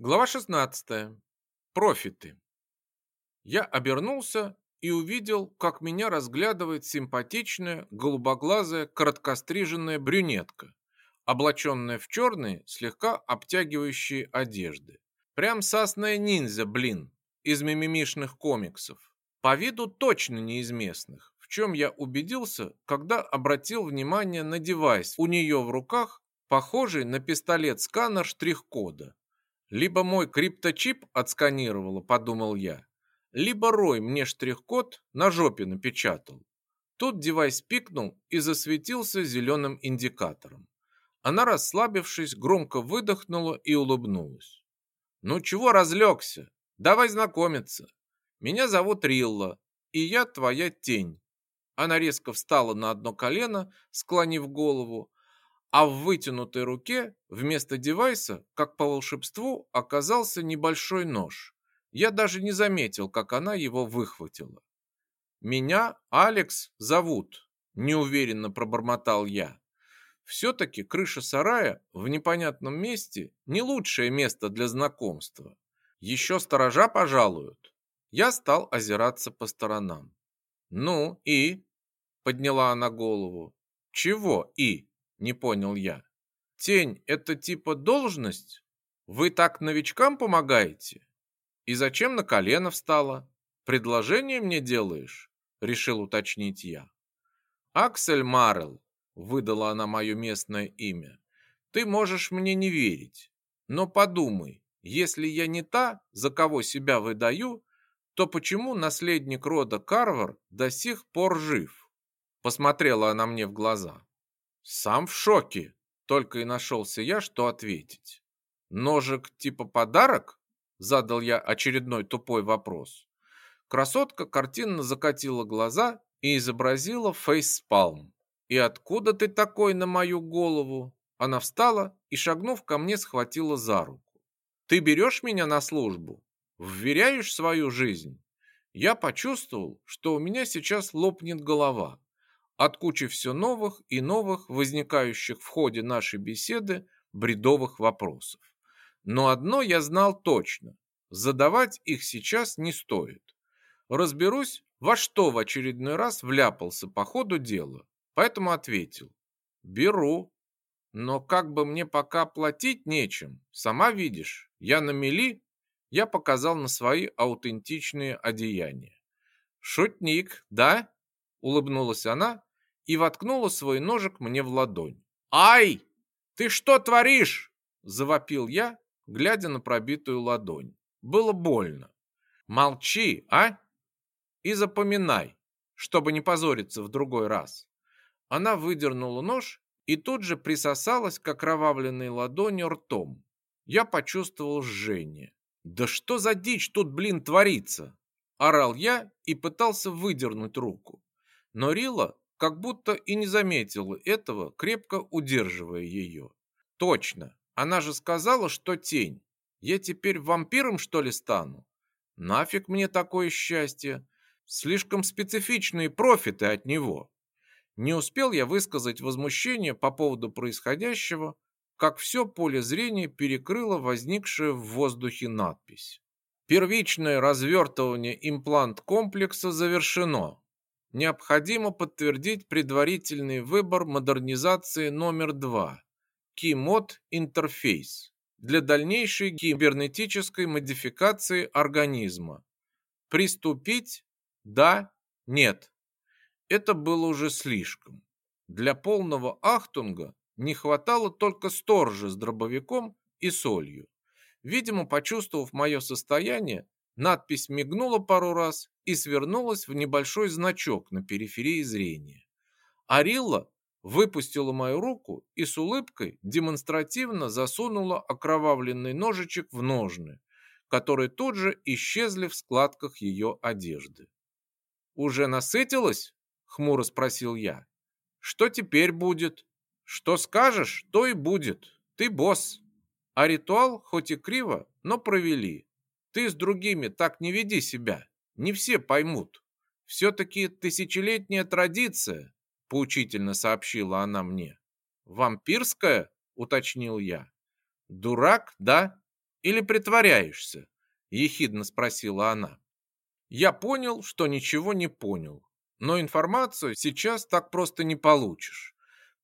Глава 16. Профиты. Я обернулся и увидел, как меня разглядывает симпатичная, голубоглазая, короткостриженная брюнетка, облаченная в черные, слегка обтягивающие одежды. Прям сасная ниндзя, блин, из мимимишных комиксов. По виду точно не из местных, в чем я убедился, когда обратил внимание на девайс у нее в руках, похожий на пистолет-сканер штрих-кода. Либо мой крипточип отсканировало, подумал я, либо Рой мне штрих-код на жопе напечатал. Тут девайс пикнул и засветился зеленым индикатором. Она, расслабившись, громко выдохнула и улыбнулась. «Ну чего разлегся? Давай знакомиться. Меня зовут Рилла, и я твоя тень». Она резко встала на одно колено, склонив голову, а в вытянутой руке вместо девайса, как по волшебству, оказался небольшой нож. Я даже не заметил, как она его выхватила. «Меня Алекс зовут», – неуверенно пробормотал я. Все-таки крыша сарая в непонятном месте не лучшее место для знакомства. Еще сторожа пожалуют. Я стал озираться по сторонам. «Ну и?» – подняла она голову. «Чего и?» Не понял я. Тень – это типа должность? Вы так новичкам помогаете? И зачем на колено встала? Предложение мне делаешь? Решил уточнить я. Аксель Марел, выдала она мое местное имя. Ты можешь мне не верить, но подумай, если я не та, за кого себя выдаю, то почему наследник рода Карвар до сих пор жив? Посмотрела она мне в глаза. Сам в шоке. Только и нашелся я, что ответить. Ножик типа подарок? Задал я очередной тупой вопрос. Красотка картинно закатила глаза и изобразила фейспалм. «И откуда ты такой на мою голову?» Она встала и, шагнув ко мне, схватила за руку. «Ты берешь меня на службу? Вверяешь свою жизнь?» Я почувствовал, что у меня сейчас лопнет голова от кучи все новых и новых, возникающих в ходе нашей беседы, бредовых вопросов. Но одно я знал точно – задавать их сейчас не стоит. Разберусь, во что в очередной раз вляпался по ходу дела, поэтому ответил – беру. Но как бы мне пока платить нечем, сама видишь, я на мели, я показал на свои аутентичные одеяния. «Шутник, да?» – улыбнулась она и воткнула свой ножик мне в ладонь. «Ай! Ты что творишь?» – завопил я, глядя на пробитую ладонь. Было больно. «Молчи, а? И запоминай, чтобы не позориться в другой раз». Она выдернула нож и тут же присосалась к окровавленной ладони ртом. Я почувствовал жжение. «Да что за дичь тут, блин, творится?» Орал я и пытался выдернуть руку. Но Рила как будто и не заметила этого, крепко удерживая ее. Точно, она же сказала, что тень. Я теперь вампиром, что ли, стану? Нафиг мне такое счастье? Слишком специфичные профиты от него. Не успел я высказать возмущение по поводу происходящего, как все поле зрения перекрыло возникшая в воздухе надпись. Первичное развертывание имплант-комплекса завершено необходимо подтвердить предварительный выбор модернизации номер 2 Кимод интерфейс для дальнейшей кибернетической модификации организма. Приступить? Да? Нет. Это было уже слишком. Для полного ахтунга не хватало только сторожа с дробовиком и солью. Видимо, почувствовав мое состояние, Надпись мигнула пару раз и свернулась в небольшой значок на периферии зрения. Арилла выпустила мою руку и с улыбкой демонстративно засунула окровавленный ножичек в ножны, которые тут же исчезли в складках ее одежды. «Уже насытилась?» — хмуро спросил я. «Что теперь будет? Что скажешь, то и будет. Ты босс». А ритуал, хоть и криво, но провели. Ты с другими так не веди себя, не все поймут. Все-таки тысячелетняя традиция, поучительно сообщила она мне. Вампирская, уточнил я. Дурак, да? или притворяешься?» – ехидно спросила она. Я понял, что ничего не понял, но информацию сейчас так просто не получишь.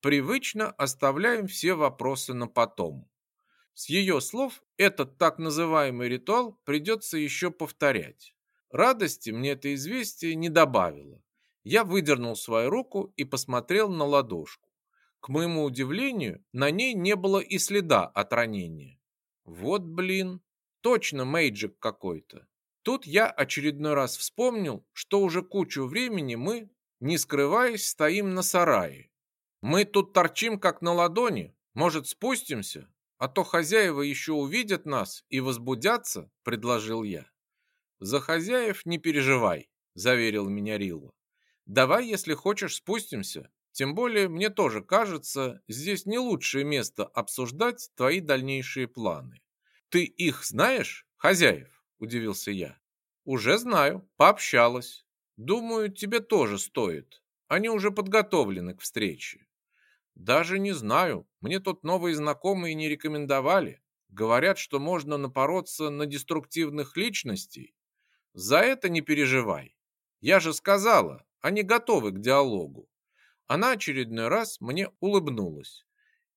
Привычно оставляем все вопросы на потом. С ее слов этот так называемый ритуал придется еще повторять. Радости мне это известие не добавило. Я выдернул свою руку и посмотрел на ладошку. К моему удивлению, на ней не было и следа от ранения. Вот блин, точно мейджик какой-то. Тут я очередной раз вспомнил, что уже кучу времени мы, не скрываясь, стоим на сарае. Мы тут торчим как на ладони, может спустимся, а то хозяева еще увидят нас и возбудятся, предложил я. За хозяев не переживай, заверил меня Рилла. Давай, если хочешь, спустимся. Тем более, мне тоже кажется, здесь не лучшее место обсуждать твои дальнейшие планы. Ты их знаешь, хозяев? Удивился я. Уже знаю, пообщалась. Думаю, тебе тоже стоит. Они уже подготовлены к встрече. Даже не знаю, мне тут новые знакомые не рекомендовали. Говорят, что можно напороться на деструктивных личностей. За это не переживай. Я же сказала, они готовы к диалогу. Она очередной раз мне улыбнулась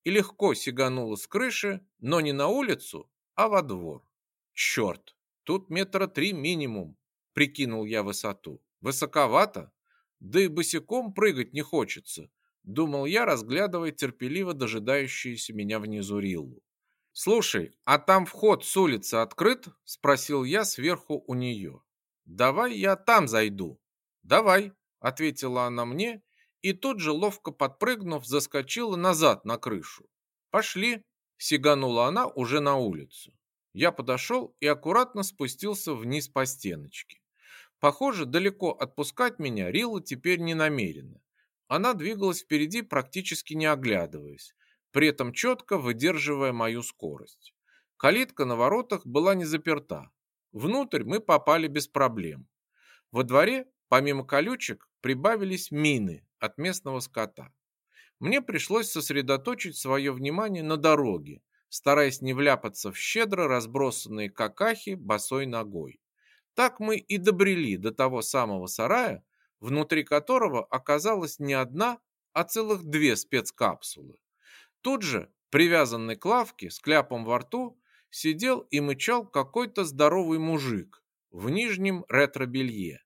и легко сиганула с крыши, но не на улицу, а во двор. Черт, тут метра три минимум, прикинул я высоту. Высоковато? Да и босиком прыгать не хочется, думал я, разглядывая терпеливо дожидающуюся меня внизу Риллу. «Слушай, а там вход с улицы открыт?» – спросил я сверху у нее. «Давай я там зайду». «Давай», – ответила она мне и тут же, ловко подпрыгнув, заскочила назад на крышу. «Пошли», – сиганула она уже на улицу. Я подошел и аккуратно спустился вниз по стеночке. Похоже, далеко отпускать меня Рилла теперь не намерена. Она двигалась впереди, практически не оглядываясь, при этом четко выдерживая мою скорость. Калитка на воротах была не заперта. Внутрь мы попали без проблем. Во дворе, помимо колючек, прибавились мины от местного скота. Мне пришлось сосредоточить свое внимание на дороге, стараясь не вляпаться в щедро разбросанные какахи босой ногой. Так мы и добрели до того самого сарая, внутри которого оказалась не одна, а целых две спецкапсулы. Тут же, привязанный к лавке с кляпом во рту, сидел и мычал какой-то здоровый мужик в нижнем ретро-белье,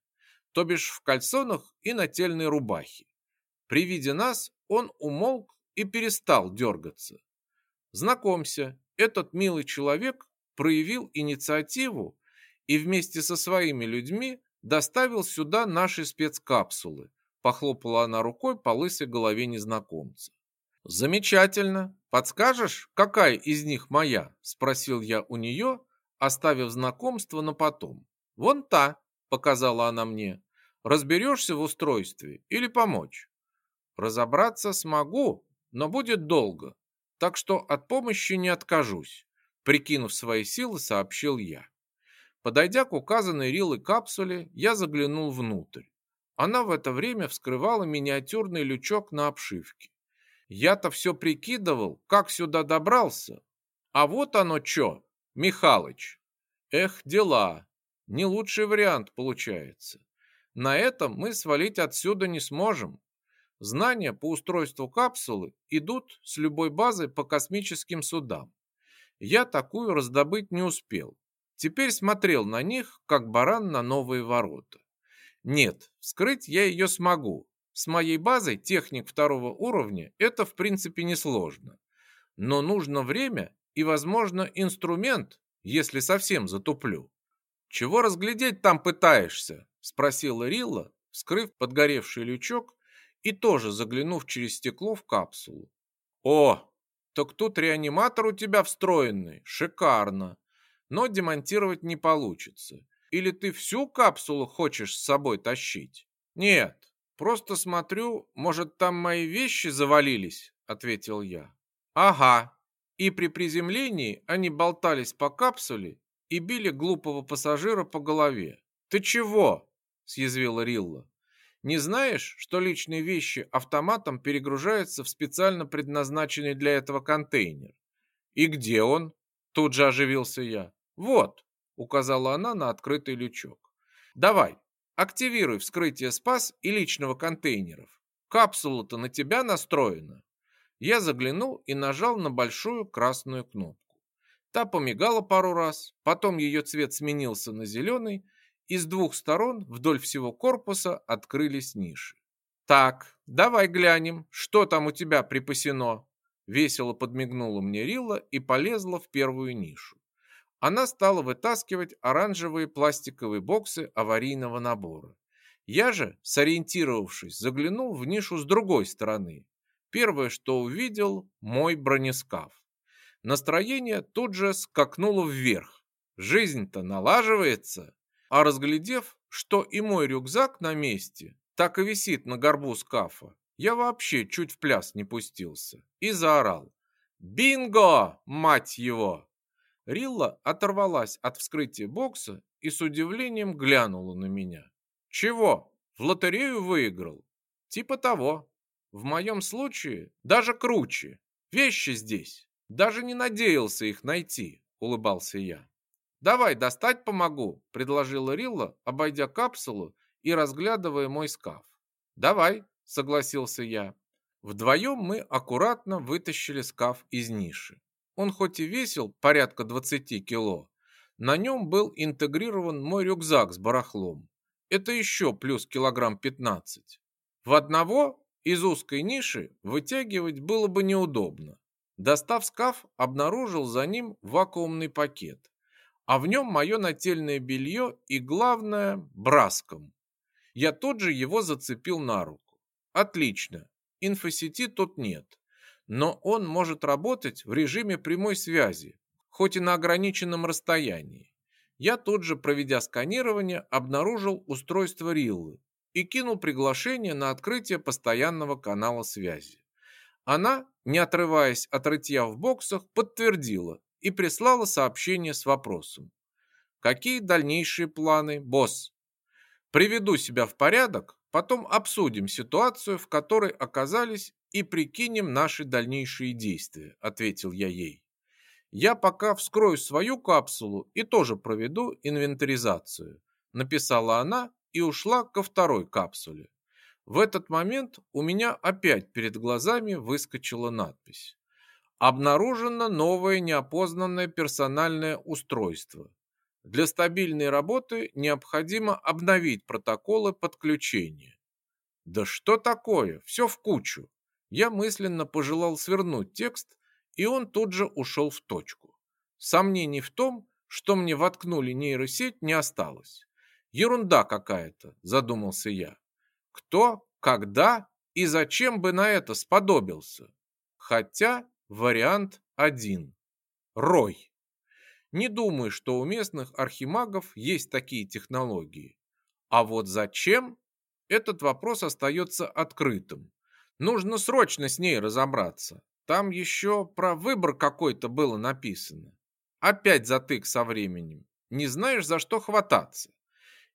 то бишь в кальсонах и нательной рубахе. При виде нас он умолк и перестал дергаться. Знакомься, этот милый человек проявил инициативу и вместе со своими людьми доставил сюда наши спецкапсулы. Похлопала она рукой по лысой голове незнакомца. Замечательно. Подскажешь, какая из них моя? Спросил я у нее, оставив знакомство на потом. Вон та, показала она мне. Разберешься в устройстве или помочь? Разобраться смогу, но будет долго, так что от помощи не откажусь, прикинув свои силы, сообщил я. Подойдя к указанной Рилой капсуле, я заглянул внутрь. Она в это время вскрывала миниатюрный лючок на обшивке. Я-то все прикидывал, как сюда добрался. А вот оно чё, Михалыч. Эх, дела. Не лучший вариант получается. На этом мы свалить отсюда не сможем. Знания по устройству капсулы идут с любой базы по космическим судам. Я такую раздобыть не успел, Теперь смотрел на них, как баран на новые ворота. Нет, вскрыть я ее смогу. С моей базой техник второго уровня это в принципе несложно. Но нужно время и, возможно, инструмент, если совсем затуплю. «Чего разглядеть там пытаешься?» – спросила Рилла, вскрыв подгоревший лючок и тоже заглянув через стекло в капсулу. «О, так тут реаниматор у тебя встроенный, шикарно!» но демонтировать не получится. Или ты всю капсулу хочешь с собой тащить? Нет, просто смотрю, может там мои вещи завалились, ответил я. Ага. И при приземлении они болтались по капсуле и били глупого пассажира по голове. Ты чего? съязвила Рилла. Не знаешь, что личные вещи автоматом перегружаются в специально предназначенный для этого контейнер? И где он? Тут же оживился я. Вот, указала она на открытый лючок. Давай, активируй вскрытие спас и личного контейнеров. Капсула-то на тебя настроена. Я заглянул и нажал на большую красную кнопку. Та помигала пару раз, потом ее цвет сменился на зеленый, и с двух сторон вдоль всего корпуса открылись ниши. «Так, давай глянем, что там у тебя припасено?» Весело подмигнула мне Рилла и полезла в первую нишу. Она стала вытаскивать оранжевые пластиковые боксы аварийного набора. Я же, сориентировавшись, заглянул в нишу с другой стороны. Первое, что увидел, мой бронескаф. Настроение тут же скакнуло вверх. Жизнь-то налаживается. А разглядев, что и мой рюкзак на месте, так и висит на горбу скафа, я вообще чуть в пляс не пустился и заорал. «Бинго, мать его!» Рилла оторвалась от вскрытия бокса и с удивлением глянула на меня. «Чего? В лотерею выиграл?» «Типа того. В моем случае даже круче. Вещи здесь. Даже не надеялся их найти», — улыбался я. «Давай, достать помогу», — предложила Рилла, обойдя капсулу и разглядывая мой скаф. «Давай», — согласился я. Вдвоем мы аккуратно вытащили скаф из ниши. Он хоть и весил порядка 20 кило, на нем был интегрирован мой рюкзак с барахлом. Это еще плюс килограмм 15. В одного из узкой ниши вытягивать было бы неудобно. Достав скаф, обнаружил за ним вакуумный пакет а в нем мое нательное белье и, главное, браском. Я тут же его зацепил на руку. Отлично, инфосети тут нет, но он может работать в режиме прямой связи, хоть и на ограниченном расстоянии. Я тут же, проведя сканирование, обнаружил устройство Риллы и кинул приглашение на открытие постоянного канала связи. Она, не отрываясь от рытья в боксах, подтвердила, и прислала сообщение с вопросом. Какие дальнейшие планы, босс? Приведу себя в порядок, потом обсудим ситуацию, в которой оказались и прикинем наши дальнейшие действия, ответил я ей. Я пока вскрою свою капсулу и тоже проведу инвентаризацию, написала она и ушла ко второй капсуле. В этот момент у меня опять перед глазами выскочила надпись. Обнаружено новое неопознанное персональное устройство. Для стабильной работы необходимо обновить протоколы подключения. Да что такое? Все в кучу. Я мысленно пожелал свернуть текст, и он тут же ушел в точку. Сомнений в том, что мне воткнули нейросеть, не осталось. Ерунда какая-то, задумался я. Кто, когда и зачем бы на это сподобился? Хотя Вариант 1. Рой. Не думаю, что у местных архимагов есть такие технологии. А вот зачем? Этот вопрос остается открытым. Нужно срочно с ней разобраться. Там еще про выбор какой-то было написано. Опять затык со временем. Не знаешь, за что хвататься.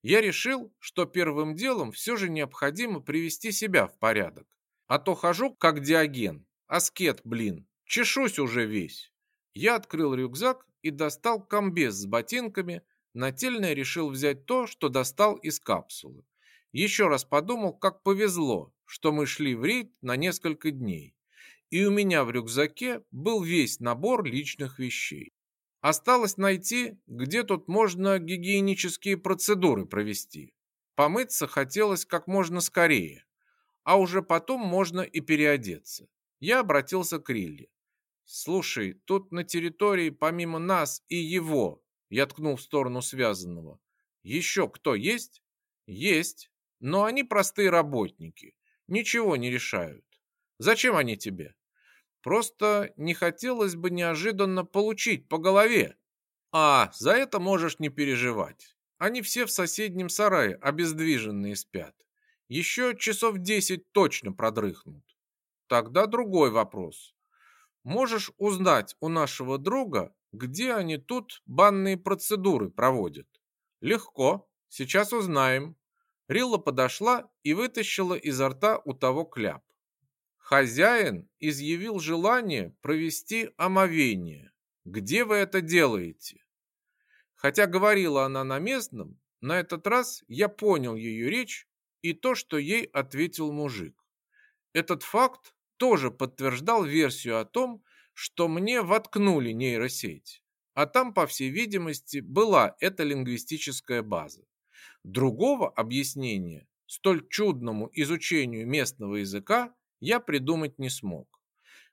Я решил, что первым делом все же необходимо привести себя в порядок. А то хожу как диоген. Аскет, блин, Чешусь уже весь. Я открыл рюкзак и достал комбез с ботинками. Нательное решил взять то, что достал из капсулы. Еще раз подумал, как повезло, что мы шли в рейд на несколько дней. И у меня в рюкзаке был весь набор личных вещей. Осталось найти, где тут можно гигиенические процедуры провести. Помыться хотелось как можно скорее, а уже потом можно и переодеться. Я обратился к Рилле. «Слушай, тут на территории помимо нас и его...» Я ткнул в сторону связанного. «Еще кто есть?» «Есть, но они простые работники. Ничего не решают. Зачем они тебе?» «Просто не хотелось бы неожиданно получить по голове». «А, за это можешь не переживать. Они все в соседнем сарае обездвиженные спят. Еще часов десять точно продрыхнут. Тогда другой вопрос. Можешь узнать у нашего друга, где они тут банные процедуры проводят? Легко, сейчас узнаем. Рилла подошла и вытащила изо рта у того кляп. Хозяин изъявил желание провести омовение. Где вы это делаете?» Хотя говорила она на местном, на этот раз я понял ее речь и то, что ей ответил мужик. Этот факт тоже подтверждал версию о том, что мне воткнули нейросеть, а там, по всей видимости, была эта лингвистическая база. Другого объяснения столь чудному изучению местного языка я придумать не смог.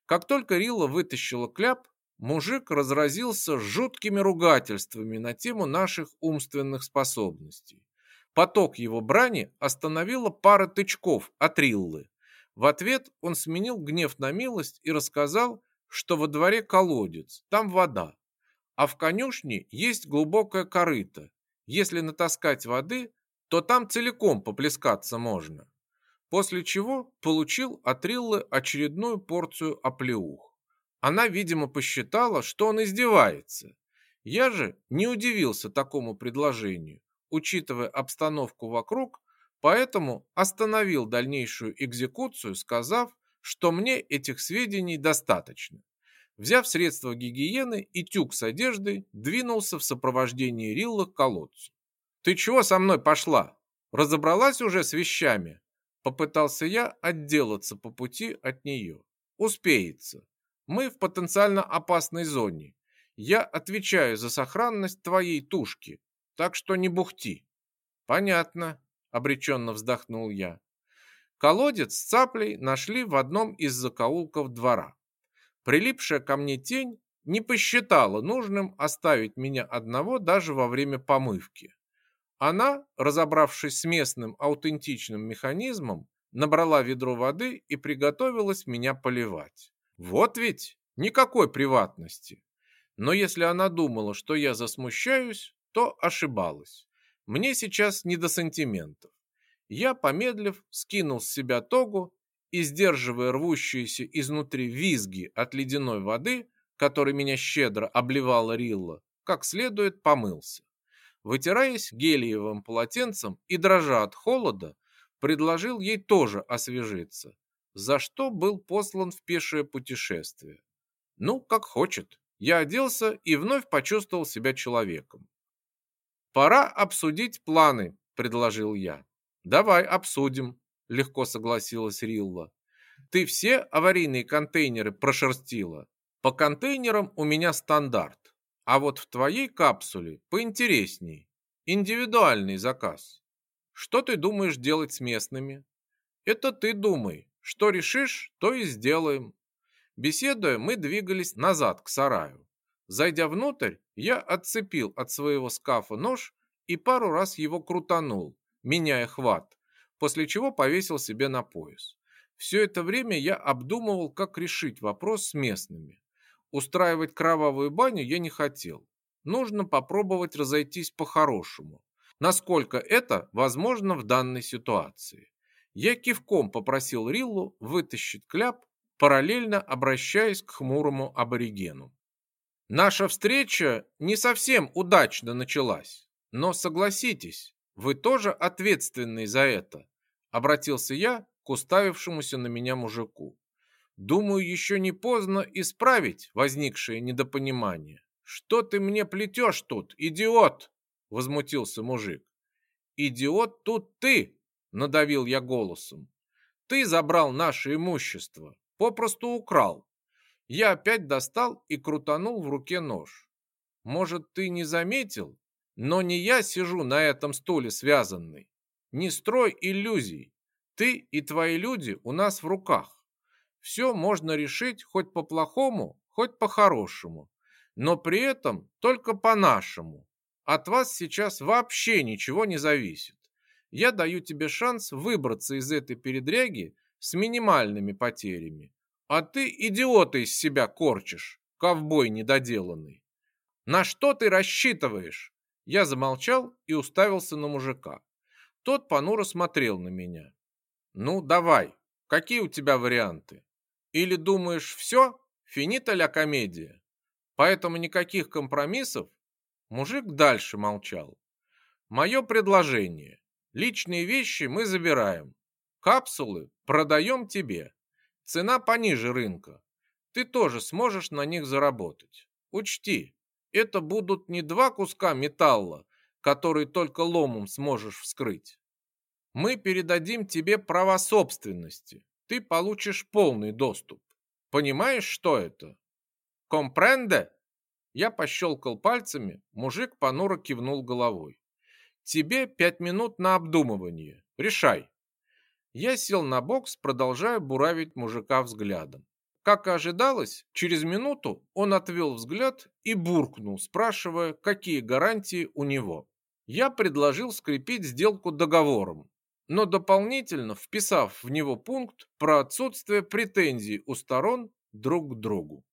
Как только Рилла вытащила кляп, мужик разразился жуткими ругательствами на тему наших умственных способностей. Поток его брани остановила пара тычков от Риллы. В ответ он сменил гнев на милость и рассказал, что во дворе колодец, там вода, а в конюшне есть глубокое корыто. Если натаскать воды, то там целиком поплескаться можно. После чего получил от Риллы очередную порцию оплеух. Она, видимо, посчитала, что он издевается. Я же не удивился такому предложению, учитывая обстановку вокруг, поэтому остановил дальнейшую экзекуцию, сказав, что мне этих сведений достаточно. Взяв средства гигиены и тюк с одеждой, двинулся в сопровождении Рилла к колодцу. «Ты чего со мной пошла? Разобралась уже с вещами?» Попытался я отделаться по пути от нее. «Успеется. Мы в потенциально опасной зоне. Я отвечаю за сохранность твоей тушки, так что не бухти». «Понятно», — обреченно вздохнул я. Колодец с цаплей нашли в одном из закоулков двора. Прилипшая ко мне тень не посчитала нужным оставить меня одного даже во время помывки. Она, разобравшись с местным аутентичным механизмом, набрала ведро воды и приготовилась меня поливать. Вот ведь никакой приватности. Но если она думала, что я засмущаюсь, то ошибалась. Мне сейчас не до сантиментов. Я, помедлив, скинул с себя тогу и, сдерживая рвущиеся изнутри визги от ледяной воды, которой меня щедро обливала Рилла, как следует помылся. Вытираясь гелиевым полотенцем и дрожа от холода, предложил ей тоже освежиться, за что был послан в пешее путешествие. Ну, как хочет. Я оделся и вновь почувствовал себя человеком. «Пора обсудить планы», — предложил я. «Давай обсудим», — легко согласилась Рилла. «Ты все аварийные контейнеры прошерстила? По контейнерам у меня стандарт. А вот в твоей капсуле поинтересней. Индивидуальный заказ. Что ты думаешь делать с местными? Это ты думай. Что решишь, то и сделаем. Беседуя, мы двигались назад к сараю. Зайдя внутрь, я отцепил от своего скафа нож и пару раз его крутанул, меняя хват, после чего повесил себе на пояс. Все это время я обдумывал, как решить вопрос с местными. Устраивать кровавую баню я не хотел. Нужно попробовать разойтись по-хорошему. Насколько это возможно в данной ситуации. Я кивком попросил Риллу вытащить кляп, параллельно обращаясь к хмурому аборигену. Наша встреча не совсем удачно началась, но согласитесь, вы тоже ответственный за это, обратился я к уставившемуся на меня мужику. Думаю, еще не поздно исправить возникшее недопонимание. Что ты мне плетешь тут, идиот? Возмутился мужик. Идиот тут ты, надавил я голосом. Ты забрал наше имущество, попросту украл. Я опять достал и крутанул в руке нож. Может, ты не заметил, но не я сижу на этом стуле связанный. Не строй иллюзий. Ты и твои люди у нас в руках. Все можно решить хоть по-плохому, хоть по-хорошему, но при этом только по-нашему. От вас сейчас вообще ничего не зависит. Я даю тебе шанс выбраться из этой передряги с минимальными потерями. А ты идиота из себя корчишь, ковбой недоделанный. На что ты рассчитываешь? Я замолчал и уставился на мужика. Тот понуро смотрел на меня. Ну, давай, какие у тебя варианты? Или думаешь, все, финита ля комедия? Поэтому никаких компромиссов? Мужик дальше молчал. Мое предложение. Личные вещи мы забираем. Капсулы продаем тебе. Цена пониже рынка. Ты тоже сможешь на них заработать. Учти, это будут не два куска металла, которые только ломом сможешь вскрыть. Мы передадим тебе права собственности. Ты получишь полный доступ. Понимаешь, что это? Компренде? Я пощелкал пальцами, мужик понуро кивнул головой. Тебе пять минут на обдумывание. Решай. Я сел на бокс, продолжая буравить мужика взглядом. Как и ожидалось, через минуту он отвел взгляд и буркнул, спрашивая, какие гарантии у него. Я предложил скрепить сделку договором, но дополнительно вписав в него пункт про отсутствие претензий у сторон друг к другу.